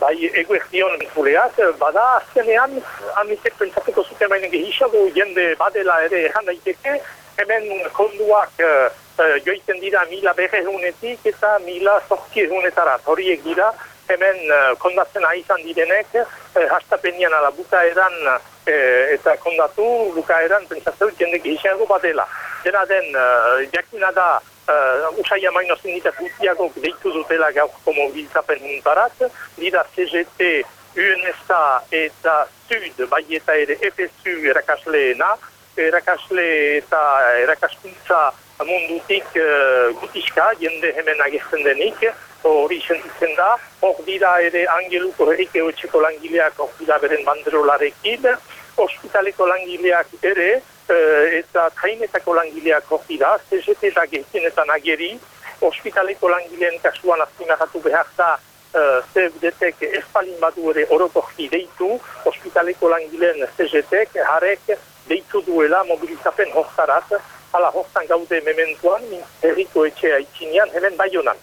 bai, eguerdion fuleaz, bada azkenean, amisek pentsatuko zuten baina gehiago jende badela ere ejan daiteke, hemen konduak uh, joiten dira mila berrehunetik eta mila zortzierunetarat. Horiek dira, hemen uh, kondatzen izan direnek, uh, hastapenian ala bukaeran uh, eta kondatu bukaeran pentsatzen jende gehiago badela. Dena den, uh, jakina da, uh, usai amaino zinditak gutiago deitu dutela gaurko mobilizapen juntarat, dira CGT, UNSA eta SUD, bai eta ere FSU erakasleena, erakasle eta erakaskuntza mundutik uh, gutiska, jende hemen agertzen denik, hori sentitzen da, hor dira ere angeluko herrik eutxeko langileak hor dira beren banderolarekin, ospitaleko langileak ere, uh, eta trainetako langileak hor dira, CGT eta gehienetan ageri, ospitaleko langileen kasuan azpimarratu behar da, Uh, CFDtek espalin badu ere orokorki deitu, ospitaleko langileen CGTek harek deitu duela mobilizapen hortarat, ala hortan gaude mementuan, herriko etxea itxinean, hemen bai honan.